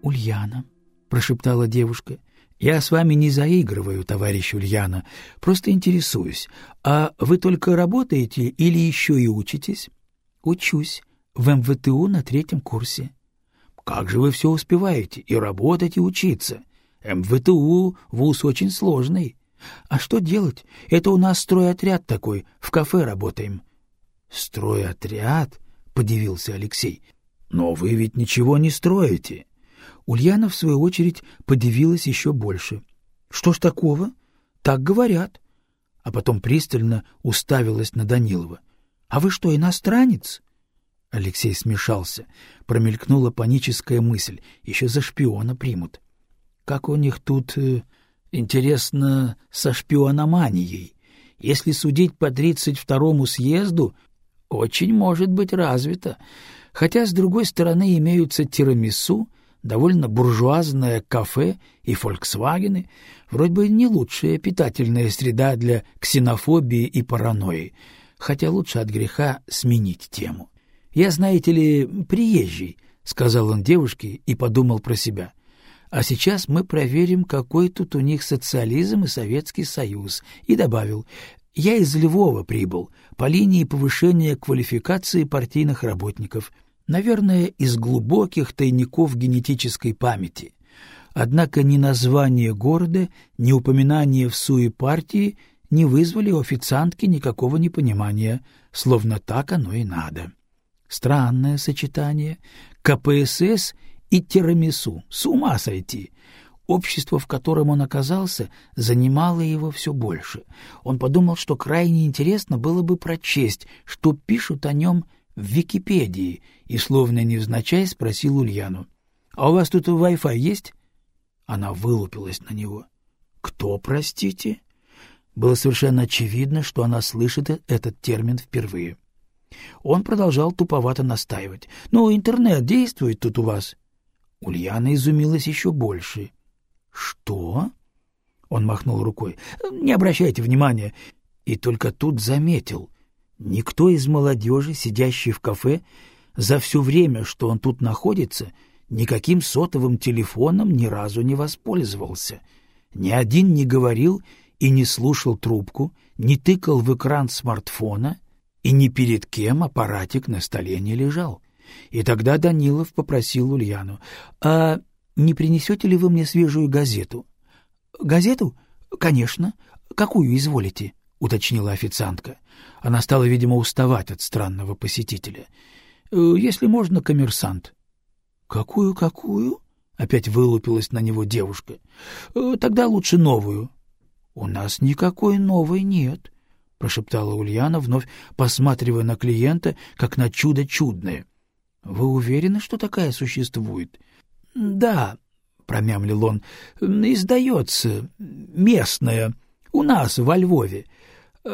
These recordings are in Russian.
— Ульяна, — прошептала девушка. — Я с вами не заигрываю, товарищ Ульяна, просто интересуюсь. А вы только работаете или еще и учитесь? — Учусь. В МВТУ на третьем курсе. — Как же вы все успеваете? И работать, и учиться. МВТУ — вуз очень сложный. А что делать? Это у нас стройотряд такой, в кафе работаем. — Стройотряд? — подивился Алексей. — Но вы ведь ничего не строите. Ульяна, в свою очередь, подивилась еще больше. — Что ж такого? Так говорят. А потом пристально уставилась на Данилова. — А вы что, иностранец? Алексей смешался. Промелькнула паническая мысль. Еще за шпиона примут. Как у них тут... Э, интересно, со шпиономанией. Если судить по тридцать второму съезду, очень может быть развито. Хотя, с другой стороны, имеются тирамису, довольно буржуазное кафе и «Фольксвагены», вроде бы не лучшая питательная среда для ксенофобии и паранойи, хотя лучше от греха сменить тему. «Я, знаете ли, приезжий», — сказал он девушке и подумал про себя. А сейчас мы проверим, какой тут у них социализм и Советский Союз. И добавил, я из Львова прибыл, по линии повышения квалификации партийных работников. Наверное, из глубоких тайников генетической памяти. Однако ни название города, ни упоминание в суе партии не вызвали у официантки никакого непонимания, словно так оно и надо. Странное сочетание. КПСС — и тирамису. С ума сойти! Общество, в котором он оказался, занимало его все больше. Он подумал, что крайне интересно было бы прочесть, что пишут о нем в Википедии, и, словно невзначай, спросил Ульяну. — А у вас тут Wi-Fi есть? Она вылупилась на него. — Кто, простите? Было совершенно очевидно, что она слышит этот термин впервые. Он продолжал туповато настаивать. — Ну, интернет действует тут у вас? Ульяна изумилась еще больше. «Что?» Он махнул рукой. «Не обращайте внимания». И только тут заметил. Никто из молодежи, сидящей в кафе, за все время, что он тут находится, никаким сотовым телефоном ни разу не воспользовался. Ни один не говорил и не слушал трубку, не тыкал в экран смартфона, и ни перед кем аппаратик на столе не лежал. И тогда Данилов попросил Ульяну, «А не принесете ли вы мне свежую газету?» «Газету? Конечно. Какую изволите?» — уточнила официантка. Она стала, видимо, уставать от странного посетителя. «Э, «Если можно, коммерсант». «Какую, какую?» — опять вылупилась на него девушка. «Э, «Тогда лучше новую». «У нас никакой новой нет», — прошептала Ульяна, вновь посматривая на клиента, как на чудо чудное. — Вы уверены, что такая существует? — Да, — промямлил он, — издается, местная, у нас, во Львове.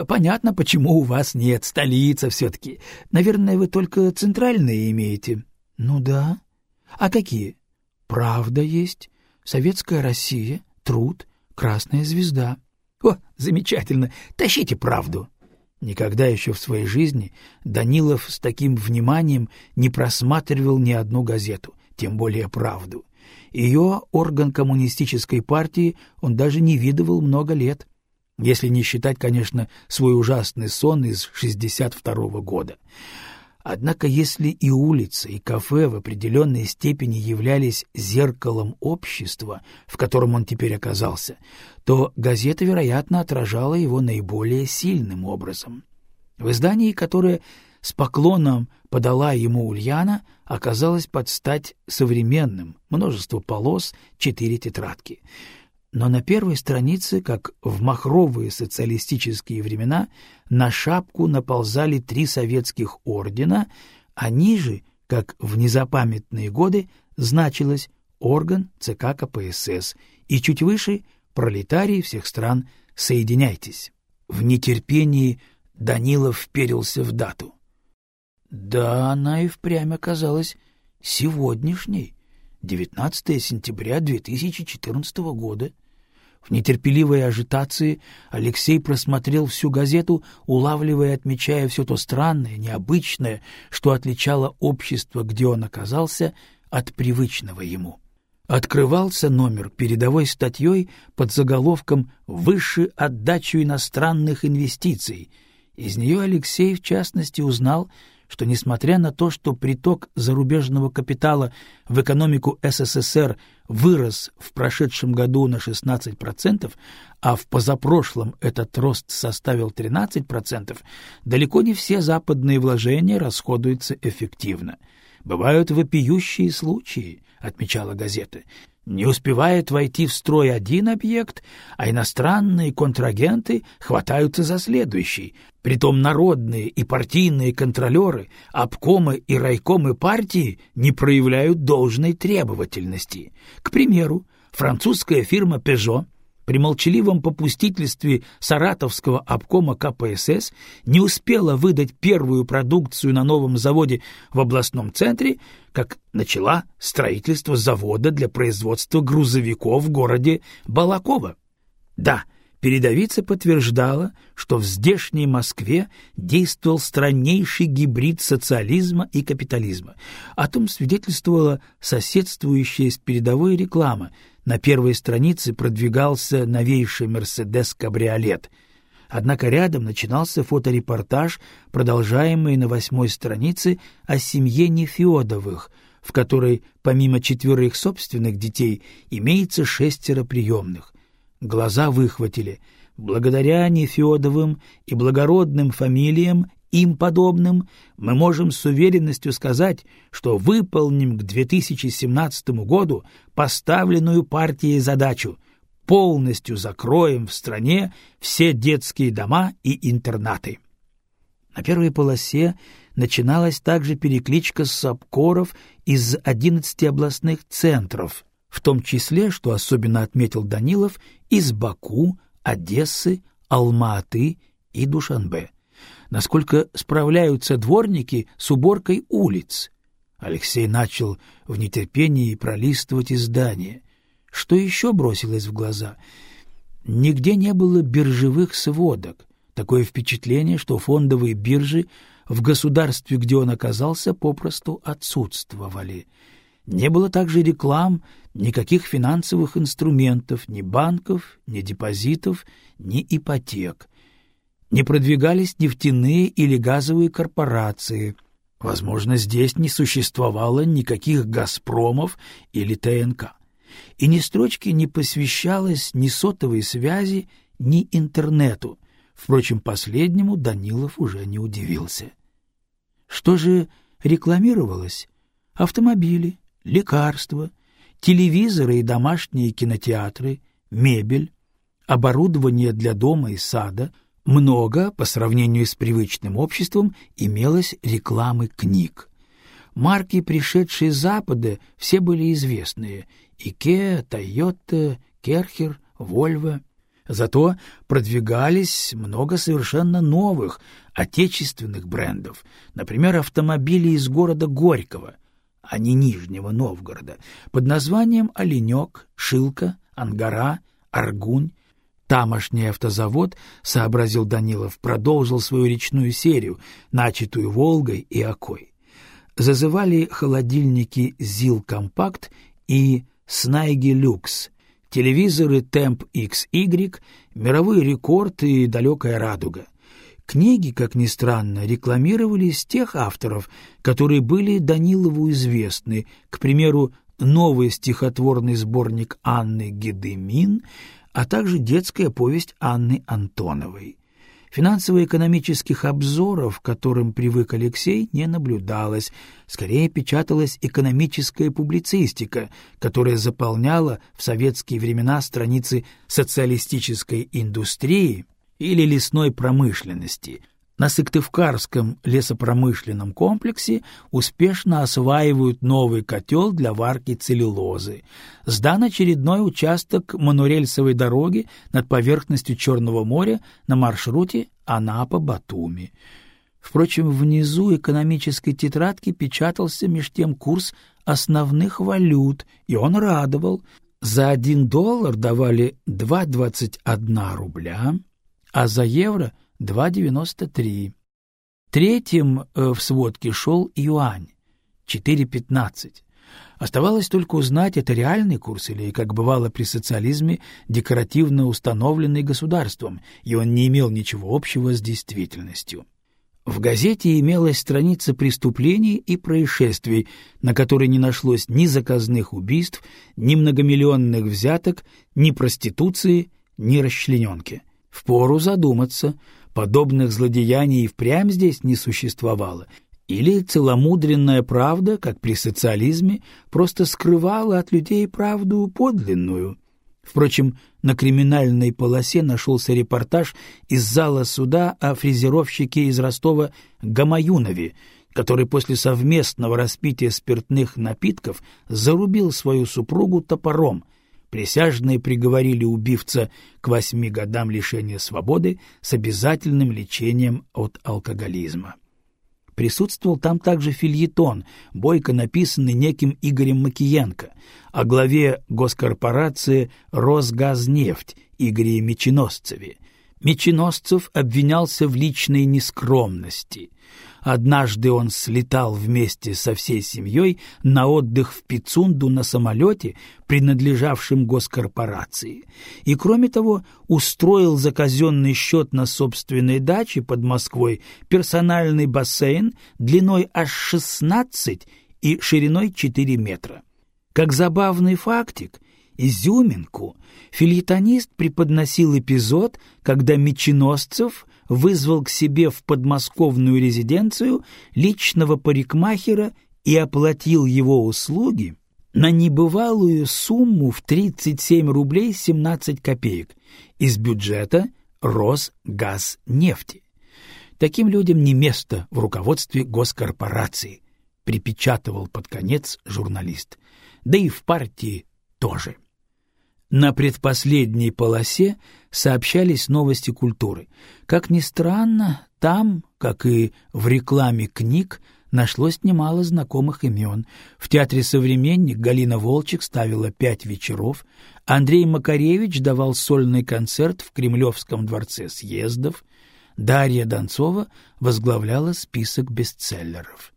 Понятно, почему у вас нет, столица все-таки. Наверное, вы только центральные имеете. — Ну да. — А какие? — Правда есть, Советская Россия, Труд, Красная Звезда. — О, замечательно, тащите правду. — Никогда еще в своей жизни Данилов с таким вниманием не просматривал ни одну газету, тем более «Правду». Ее, орган коммунистической партии, он даже не видывал много лет, если не считать, конечно, свой ужасный сон из 62 -го года. Однако если и улица, и кафе в определенной степени являлись зеркалом общества, в котором он теперь оказался, то газета, вероятно, отражала его наиболее сильным образом. В издании, которое с поклоном подала ему Ульяна, оказалось под стать современным, множество полос, четыре тетрадки — но на первой странице, как в махровые социалистические времена, на шапку наползали три советских ордена, а ниже, как в незапамятные годы, значилось орган ЦК КПСС, и чуть выше — пролетарии всех стран, соединяйтесь. В нетерпении Данилов вперился в дату. Да, она и впрямь оказалась сегодняшней, 19 сентября 2014 года — в нетерпеливой ажитации Алексей просмотрел всю газету, улавливая и отмечая все то странное, необычное, что отличало общество, где он оказался, от привычного ему. открывался номер передовой статьей под заголовком «Выше отдачу иностранных инвестиций». Из нее Алексей, в частности, узнал, что, несмотря на то, что приток зарубежного капитала в экономику СССР вырос в прошедшем году на 16%, а в позапрошлом этот рост составил 13%, далеко не все западные вложения расходуются эффективно. Бывают вопиющие случаи, отмечала газета. Не успевает войти в строй один объект, а иностранные контрагенты хватаются за следующий. Притом народные и партийные контролеры, обкомы и райкомы партии не проявляют должной требовательности. К примеру, французская фирма Peugeot при молчаливом попустительстве саратовского обкома КПСС не успела выдать первую продукцию на новом заводе в областном центре, как начала строительство завода для производства грузовиков в городе Балаково. Да, передовица подтверждала, что в здешней Москве действовал страннейший гибрид социализма и капитализма. О том свидетельствовала соседствующая с передовой реклама — на первой странице продвигался новейший «Мерседес-кабриолет». Однако рядом начинался фоторепортаж, продолжаемый на восьмой странице о семье Нефедовых, в которой помимо четверых собственных детей имеется шестеро приемных. Глаза выхватили. Благодаря Нефедовым и благородным фамилиям им подобным, мы можем с уверенностью сказать, что выполним к 2017 году поставленную партией задачу полностью закроем в стране все детские дома и интернаты. На первой полосе начиналась также перекличка сапкоров из 11 областных центров, в том числе, что особенно отметил Данилов, из Баку, Одессы, Алма-Аты и Душанбе насколько справляются дворники с уборкой улиц. Алексей начал в нетерпении пролистывать издание. Что еще бросилось в глаза? Нигде не было биржевых сводок. Такое впечатление, что фондовые биржи в государстве, где он оказался, попросту отсутствовали. Не было также реклам, никаких финансовых инструментов, ни банков, ни депозитов, ни ипотек не продвигались нефтяные или газовые корпорации. Возможно, здесь не существовало никаких «Газпромов» или ТНК. И ни строчки не посвящалось ни сотовой связи, ни интернету. Впрочем, последнему Данилов уже не удивился. Что же рекламировалось? Автомобили, лекарства, телевизоры и домашние кинотеатры, мебель, оборудование для дома и сада — много, по сравнению с привычным обществом, имелось рекламы книг. Марки, пришедшие с Запада, все были известные — Икеа, Тойота, Керхер, Вольво. Зато продвигались много совершенно новых, отечественных брендов, например, автомобили из города Горького, а не Нижнего Новгорода, под названием «Оленек», «Шилка», «Ангара», «Аргунь», Тамошний автозавод, сообразил Данилов, продолжил свою речную серию, начатую Волгой и Окой. Зазывали холодильники ЗИЛ Компакт и Снайги Люкс, телевизоры Темп XY, мировой рекорд и далекая радуга. Книги, как ни странно, рекламировались тех авторов, которые были Данилову известны, к примеру, новый стихотворный сборник Анны Гедемин — а также детская повесть Анны Антоновой. Финансово-экономических обзоров, которым привык Алексей, не наблюдалось. Скорее печаталась экономическая публицистика, которая заполняла в советские времена страницы социалистической индустрии или лесной промышленности — на Сыктывкарском лесопромышленном комплексе успешно осваивают новый котел для варки целлюлозы. Сдан очередной участок монорельсовой дороги над поверхностью Черного моря на маршруте Анапа-Батуми. Впрочем, внизу экономической тетрадки печатался меж тем курс основных валют, и он радовал. За один доллар давали 2,21 рубля, а за евро — 2,93. Третьим э, в сводке шел юань, 4,15. Оставалось только узнать, это реальный курс или, как бывало при социализме, декоративно установленный государством, и он не имел ничего общего с действительностью. В газете имелась страница преступлений и происшествий, на которой не нашлось ни заказных убийств, ни многомиллионных взяток, ни проституции, ни расчлененки. Впору задуматься, подобных злодеяний и впрямь здесь не существовало — или целомудренная правда, как при социализме, просто скрывала от людей правду подлинную. Впрочем, на криминальной полосе нашелся репортаж из зала суда о фрезеровщике из Ростова Гамаюнове, который после совместного распития спиртных напитков зарубил свою супругу топором. Присяжные приговорили убивца к восьми годам лишения свободы с обязательным лечением от алкоголизма. Присутствовал там также фильетон, бойко написанный неким Игорем Макиенко, о главе госкорпорации «Росгазнефть» Игоре Меченосцеве. Меченосцев обвинялся в личной нескромности. Однажды он слетал вместе со всей семьей на отдых в Пицунду на самолете, принадлежавшем госкорпорации, и, кроме того, устроил за казенный счет на собственной даче под Москвой персональный бассейн длиной аж 16 и шириной 4 метра. Как забавный фактик, изюминку, фильетонист преподносил эпизод, когда Меченосцев вызвал к себе в подмосковную резиденцию личного парикмахера и оплатил его услуги на небывалую сумму в 37 рублей 17 копеек из бюджета Росгазнефти. Таким людям не место в руководстве госкорпорации, припечатывал под конец журналист. Да и в партии тоже. На предпоследней полосе сообщались новости культуры. Как ни странно, там, как и в рекламе книг, нашлось немало знакомых имен. В Театре «Современник» Галина Волчек ставила пять вечеров, Андрей Макаревич давал сольный концерт в Кремлевском дворце съездов, Дарья Донцова возглавляла список бестселлеров.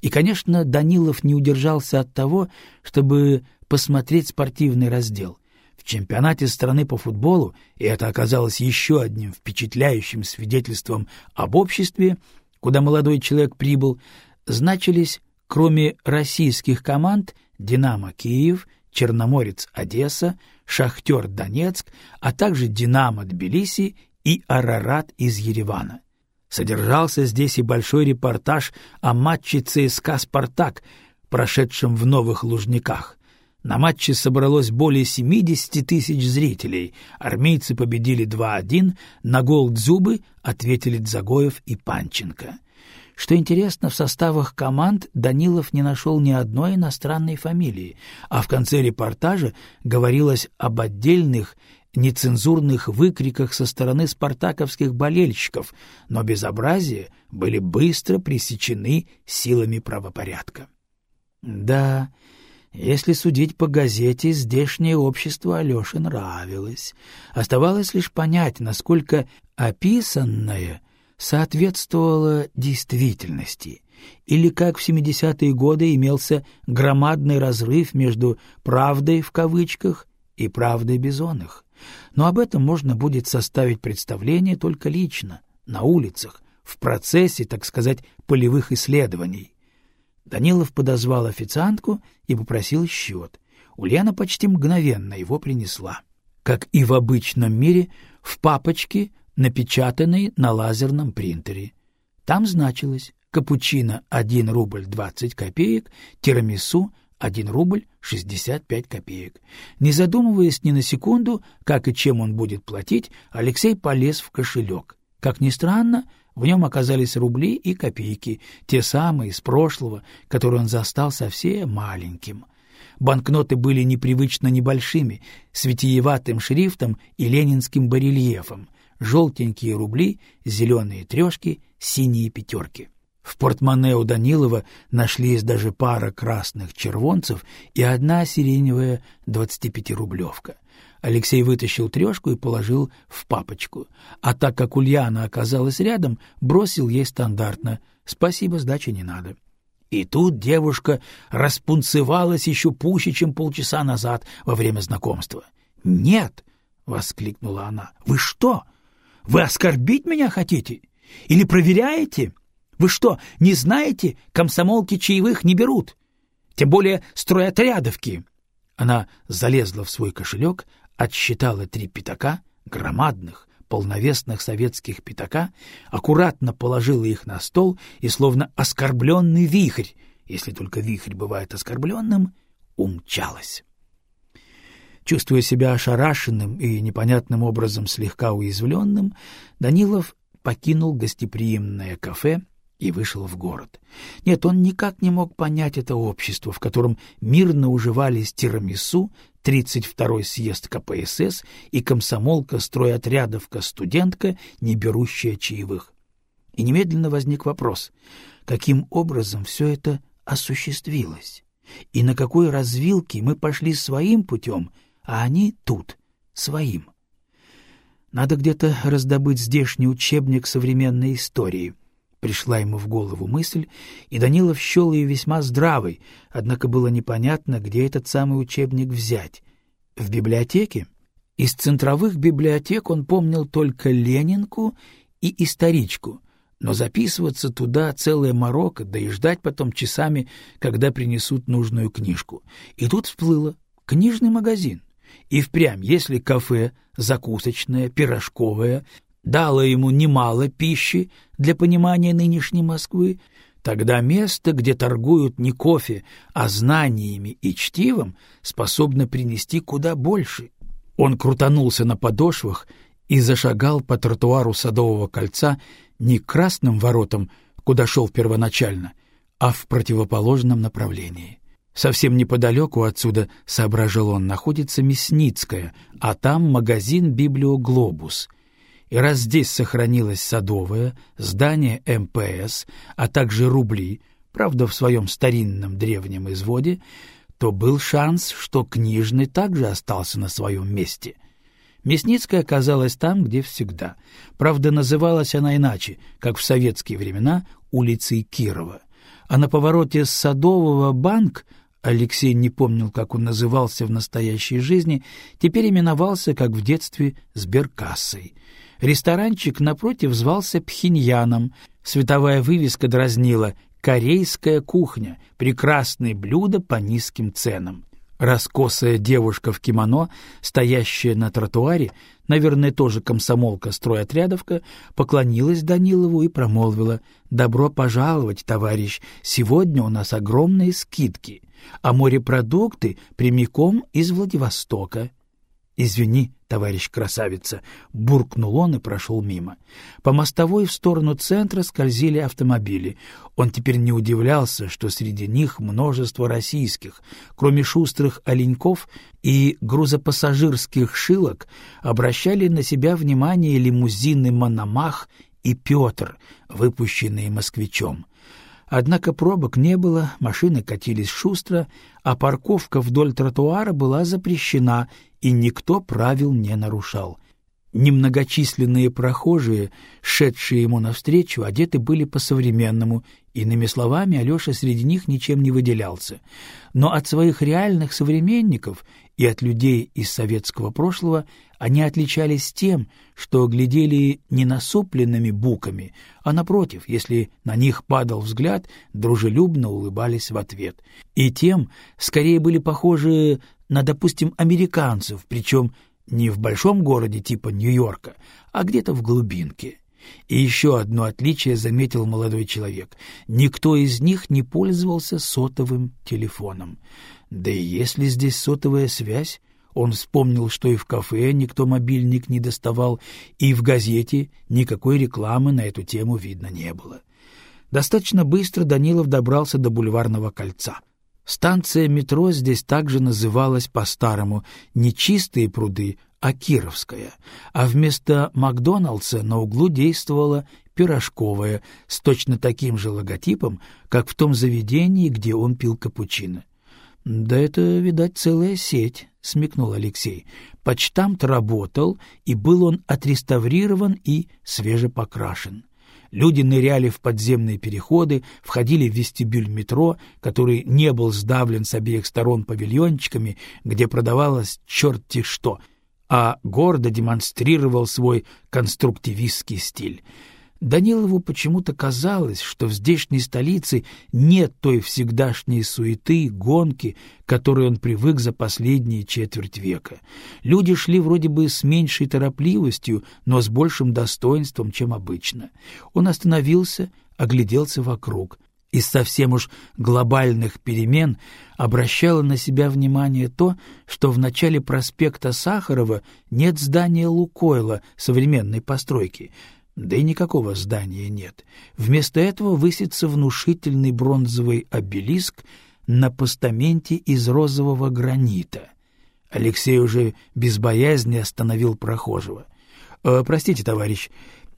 И, конечно, Данилов не удержался от того, чтобы посмотреть спортивный раздел — чемпионате страны по футболу, и это оказалось еще одним впечатляющим свидетельством об обществе, куда молодой человек прибыл, значились, кроме российских команд, «Динамо Киев», «Черноморец Одесса», «Шахтер Донецк», а также «Динамо Тбилиси» и «Арарат» из Еревана. Содержался здесь и большой репортаж о матче ЦСКА «Спартак», прошедшем в Новых Лужниках. На матче собралось более 70 тысяч зрителей. Армейцы победили 2-1, на гол Дзюбы ответили Дзагоев и Панченко. Что интересно, в составах команд Данилов не нашел ни одной иностранной фамилии, а в конце репортажа говорилось об отдельных нецензурных выкриках со стороны спартаковских болельщиков, но безобразия были быстро пресечены силами правопорядка. Да, если судить по газете, здешнее общество Алёше нравилось. Оставалось лишь понять, насколько описанное соответствовало действительности, или как в 70-е годы имелся громадный разрыв между «правдой» в кавычках и «правдой бизонных». Но об этом можно будет составить представление только лично, на улицах, в процессе, так сказать, полевых исследований. Данилов подозвал официантку и попросил счет. Ульяна почти мгновенно его принесла. Как и в обычном мире, в папочке, напечатанной на лазерном принтере. Там значилось капучино — 1 рубль 20 копеек, тирамису — 1 рубль 65 копеек. Не задумываясь ни на секунду, как и чем он будет платить, Алексей полез в кошелек. Как ни странно, в нем оказались рубли и копейки, те самые из прошлого, которые он застал совсем маленьким. Банкноты были непривычно небольшими, с витиеватым шрифтом и ленинским барельефом, желтенькие рубли, зеленые трешки, синие пятерки. В портмоне у Данилова нашлись даже пара красных червонцев и одна сиреневая двадцатипятирублевка. Алексей вытащил трешку и положил в папочку, а так как Ульяна оказалась рядом, бросил ей стандартно «Спасибо, сдачи не надо». И тут девушка распунцевалась еще пуще, чем полчаса назад во время знакомства. «Нет!» — воскликнула она. «Вы что? Вы оскорбить меня хотите? Или проверяете? Вы что, не знаете, комсомолки чаевых не берут? Тем более стройотрядовки!» Она залезла в свой кошелек, отсчитала три пятака, громадных, полновесных советских пятака, аккуратно положила их на стол и, словно оскорбленный вихрь, если только вихрь бывает оскорбленным, умчалась. Чувствуя себя ошарашенным и непонятным образом слегка уязвленным, Данилов покинул гостеприимное кафе и вышел в город. Нет, он никак не мог понять это общество, в котором мирно уживались тирамису, 32-й съезд КПСС и комсомолка-стройотрядовка-студентка, не берущая чаевых. И немедленно возник вопрос, каким образом все это осуществилось? И на какой развилке мы пошли своим путем, а они тут, своим? Надо где-то раздобыть здешний учебник современной истории — Пришла ему в голову мысль, и Данилов счел ее весьма здравой, однако было непонятно, где этот самый учебник взять. В библиотеке? Из центровых библиотек он помнил только Ленинку и Историчку, но записываться туда целая морока, да и ждать потом часами, когда принесут нужную книжку. И тут всплыло книжный магазин. И впрямь, если кафе, закусочное, пирожковое дало ему немало пищи для понимания нынешней Москвы, тогда место, где торгуют не кофе, а знаниями и чтивом, способно принести куда больше. Он крутанулся на подошвах и зашагал по тротуару Садового кольца не к красным воротам, куда шел первоначально, а в противоположном направлении. Совсем неподалеку отсюда, соображал он, находится Мясницкая, а там магазин «Библиоглобус», и раз здесь сохранилось садовое, здание МПС, а также рубли, правда, в своем старинном древнем изводе, то был шанс, что книжный также остался на своем месте. Мясницкая оказалась там, где всегда. Правда, называлась она иначе, как в советские времена, улицей Кирова. А на повороте с Садового банк Алексей не помнил, как он назывался в настоящей жизни, теперь именовался, как в детстве, сберкассой — Ресторанчик напротив звался Пхеньяном. Световая вывеска дразнила «Корейская кухня. Прекрасные блюда по низким ценам». Раскосая девушка в кимоно, стоящая на тротуаре, наверное, тоже комсомолка-стройотрядовка, поклонилась Данилову и промолвила «Добро пожаловать, товарищ, сегодня у нас огромные скидки, а морепродукты прямиком из Владивостока». «Извини, товарищ красавица!» — буркнул он и прошел мимо. По мостовой в сторону центра скользили автомобили. Он теперь не удивлялся, что среди них множество российских. Кроме шустрых оленьков и грузопассажирских шилок обращали на себя внимание лимузины «Мономах» и «Петр», выпущенные москвичом. Однако пробок не было, машины катились шустро, а парковка вдоль тротуара была запрещена, и никто правил не нарушал. Немногочисленные прохожие, шедшие ему навстречу, одеты были по-современному, иными словами, Алеша среди них ничем не выделялся. Но от своих реальных современников и от людей из советского прошлого они отличались тем, что глядели не насупленными буками, а, напротив, если на них падал взгляд, дружелюбно улыбались в ответ. И тем скорее были похожи на, допустим, американцев, причем не в большом городе типа Нью-Йорка, а где-то в глубинке. И еще одно отличие заметил молодой человек. Никто из них не пользовался сотовым телефоном. Да и если здесь сотовая связь, он вспомнил, что и в кафе никто мобильник не доставал, и в газете никакой рекламы на эту тему видно не было. Достаточно быстро Данилов добрался до бульварного кольца. Станция метро здесь также называлась по-старому не «Чистые пруды», а «Кировская», а вместо Макдоналдса на углу действовала пирожковая с точно таким же логотипом, как в том заведении, где он пил капучино. «Да это, видать, целая сеть», — смекнул Алексей. «Почтамт работал, и был он отреставрирован и свежепокрашен. Люди ныряли в подземные переходы, входили в вестибюль метро, который не был сдавлен с обеих сторон павильончиками, где продавалось черти что, а гордо демонстрировал свой конструктивистский стиль. Данилову почему-то казалось, что в здешней столице нет той всегдашней суеты, гонки, которой он привык за последние четверть века. Люди шли вроде бы с меньшей торопливостью, но с большим достоинством, чем обычно. Он остановился, огляделся вокруг. Из совсем уж глобальных перемен обращало на себя внимание то, что в начале проспекта Сахарова нет здания Лукойла современной постройки — да и никакого здания нет. Вместо этого высится внушительный бронзовый обелиск на постаменте из розового гранита. Алексей уже без боязни остановил прохожего. «Э, «Простите, товарищ,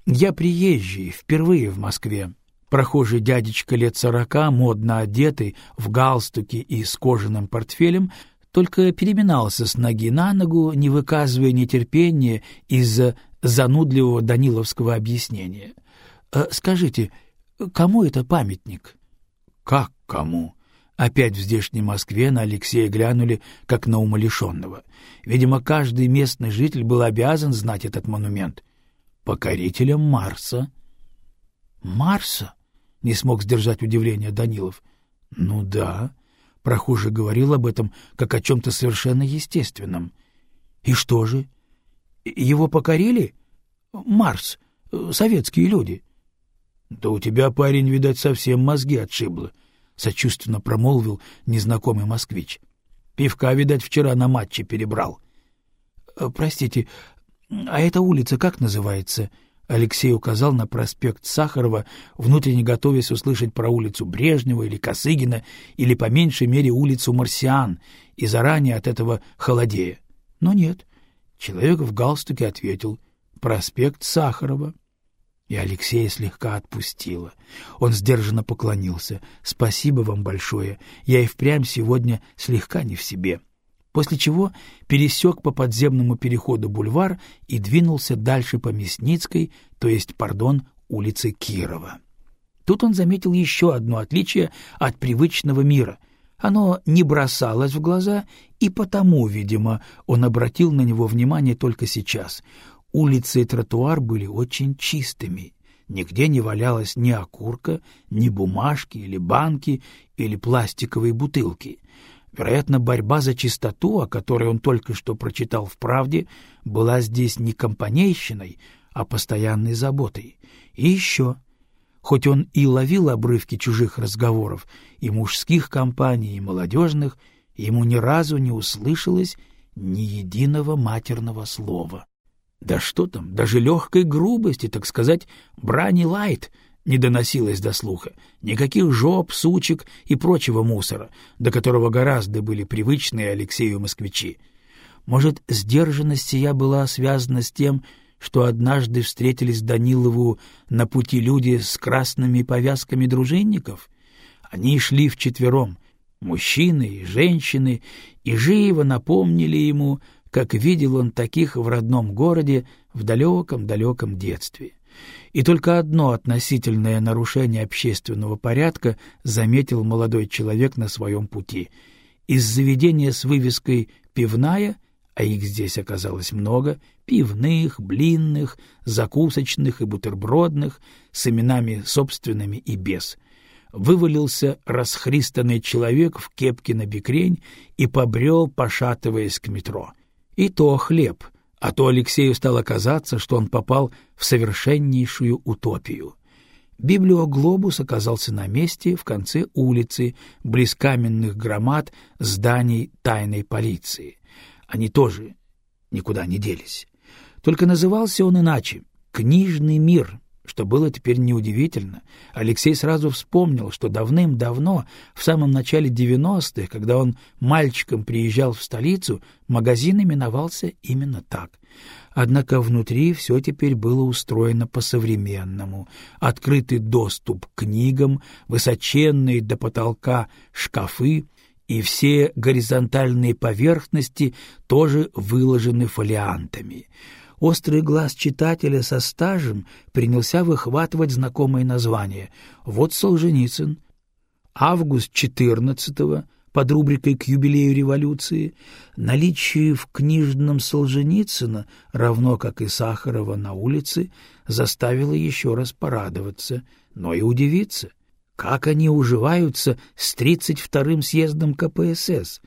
я приезжий, впервые в Москве». Прохожий дядечка лет сорока, модно одетый, в галстуке и с кожаным портфелем, только переминался с ноги на ногу, не выказывая нетерпения из-за занудливого даниловского объяснения. «Э, «Скажите, кому это памятник?» «Как кому?» Опять в здешней Москве на Алексея глянули, как на умалишенного. Видимо, каждый местный житель был обязан знать этот монумент. Покорителям Марса. «Марса?» — не смог сдержать удивление Данилов. «Ну да», — прохожий говорил об этом, как о чем-то совершенно естественном. «И что же? Его покорили? Марс, советские люди. — Да у тебя, парень, видать, совсем мозги отшибло, — сочувственно промолвил незнакомый москвич. Пивка, видать, вчера на матче перебрал. — Простите, а эта улица как называется? Алексей указал на проспект Сахарова, внутренне готовясь услышать про улицу Брежнева или Косыгина, или, по меньшей мере, улицу Марсиан, и заранее от этого холодея. Но нет, Человек в галстуке ответил «Проспект Сахарова». И Алексея слегка отпустило. Он сдержанно поклонился. «Спасибо вам большое. Я и впрямь сегодня слегка не в себе». После чего пересек по подземному переходу бульвар и двинулся дальше по Мясницкой, то есть, пардон, улице Кирова. Тут он заметил еще одно отличие от привычного мира. Оно не бросалось в глаза, и потому, видимо, он обратил на него внимание только сейчас. Улицы и тротуар были очень чистыми. Нигде не валялось ни окурка, ни бумажки или банки или пластиковые бутылки. Вероятно, борьба за чистоту, о которой он только что прочитал в «Правде», была здесь не компанейщиной, а постоянной заботой. И еще Хоть он и ловил обрывки чужих разговоров, и мужских компаний, и молодежных, ему ни разу не услышалось ни единого матерного слова. Да что там, даже легкой грубости, так сказать, брани лайт не доносилось до слуха, никаких жоп, сучек и прочего мусора, до которого гораздо были привычные Алексею москвичи. Может, сдержанность сия была связана с тем, что однажды встретились Данилову на пути люди с красными повязками дружинников? Они шли вчетвером, мужчины и женщины, и живо напомнили ему, как видел он таких в родном городе в далеком-далеком детстве. И только одно относительное нарушение общественного порядка заметил молодой человек на своем пути. Из заведения с вывеской «Пивная» а их здесь оказалось много, пивных, блинных, закусочных и бутербродных, с именами собственными и без. Вывалился расхристанный человек в кепке на бекрень и побрел, пошатываясь к метро. И то хлеб, а то Алексею стало казаться, что он попал в совершеннейшую утопию. Библиоглобус оказался на месте в конце улицы, близ каменных громад зданий тайной полиции. Они тоже никуда не делись. Только назывался он иначе — «Книжный мир», что было теперь неудивительно. Алексей сразу вспомнил, что давным-давно, в самом начале девяностых, когда он мальчиком приезжал в столицу, магазин именовался именно так. Однако внутри все теперь было устроено по-современному. Открытый доступ к книгам, высоченные до потолка шкафы — и все горизонтальные поверхности тоже выложены фолиантами. Острый глаз читателя со стажем принялся выхватывать знакомые названия. Вот Солженицын. Август 14 под рубрикой «К юбилею революции» наличие в книжном Солженицына, равно как и Сахарова на улице, заставило еще раз порадоваться, но и удивиться. Как они уживаются с 32-м съездом КПСС?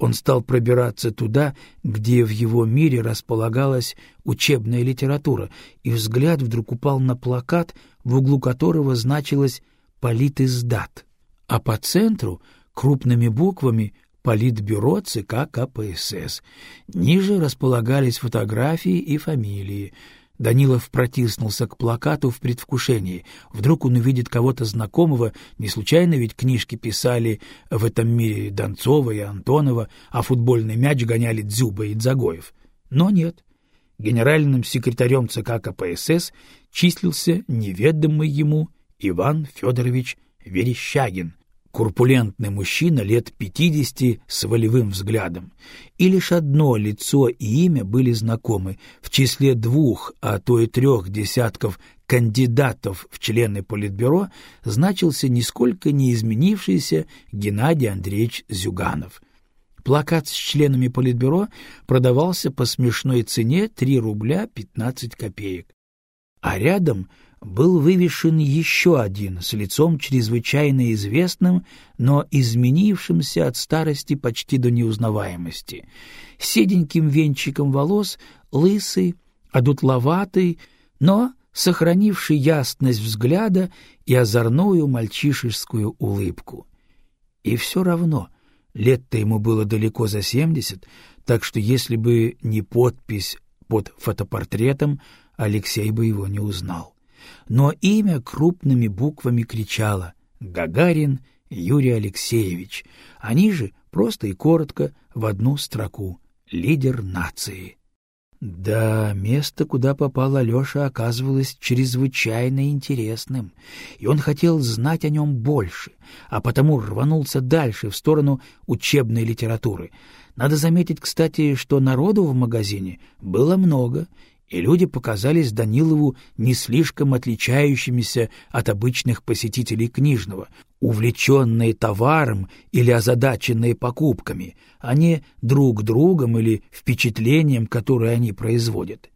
Он стал пробираться туда, где в его мире располагалась учебная литература, и взгляд вдруг упал на плакат, в углу которого значилось «Политиздат», а по центру — крупными буквами Политбюро ЦК КПСС. Ниже располагались фотографии и фамилии. Данилов протиснулся к плакату в предвкушении. Вдруг он увидит кого-то знакомого, не случайно ведь книжки писали в этом мире Донцова и Антонова, а футбольный мяч гоняли Дзюба и Дзагоев. Но нет. Генеральным секретарем ЦК КПСС числился неведомый ему Иван Федорович Верещагин, Курпулентный мужчина лет пятидесяти с волевым взглядом. И лишь одно лицо и имя были знакомы. В числе двух, а то и трех десятков кандидатов в члены Политбюро значился нисколько не изменившийся Геннадий Андреевич Зюганов. Плакат с членами Политбюро продавался по смешной цене 3 рубля 15 копеек. А рядом был вывешен еще один с лицом чрезвычайно известным, но изменившимся от старости почти до неузнаваемости, седеньким венчиком волос, лысый, одутловатый, но сохранивший ясность взгляда и озорную мальчишескую улыбку. И все равно лет-то ему было далеко за семьдесят, так что если бы не подпись под фотопортретом, Алексей бы его не узнал но имя крупными буквами кричало «Гагарин Юрий Алексеевич», они же просто и коротко в одну строку «Лидер нации». Да, место, куда попал Алеша, оказывалось чрезвычайно интересным, и он хотел знать о нем больше, а потому рванулся дальше в сторону учебной литературы. Надо заметить, кстати, что народу в магазине было много, и люди показались Данилову не слишком отличающимися от обычных посетителей книжного, увлеченные товаром или озадаченные покупками, а не друг другом или впечатлением, которое они производят.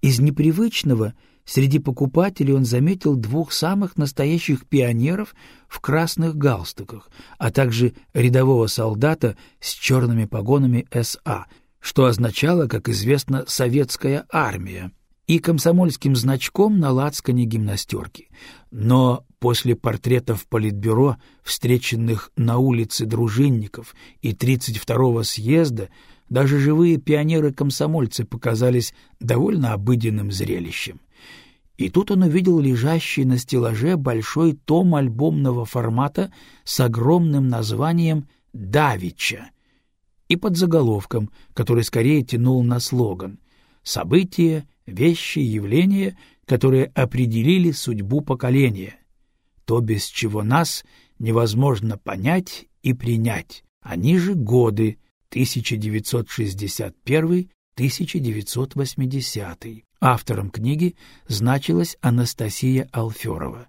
Из непривычного среди покупателей он заметил двух самых настоящих пионеров в красных галстуках, а также рядового солдата с черными погонами СА — что означало, как известно, «советская армия», и комсомольским значком на лацкане гимнастерки. Но после портретов Политбюро, встреченных на улице дружинников и 32-го съезда, даже живые пионеры-комсомольцы показались довольно обыденным зрелищем. И тут он увидел лежащий на стеллаже большой том альбомного формата с огромным названием «Давича», и под заголовком, который скорее тянул на слоган «События, вещи, явления, которые определили судьбу поколения, то, без чего нас невозможно понять и принять, они же годы 1961-1980». Автором книги значилась Анастасия Алферова.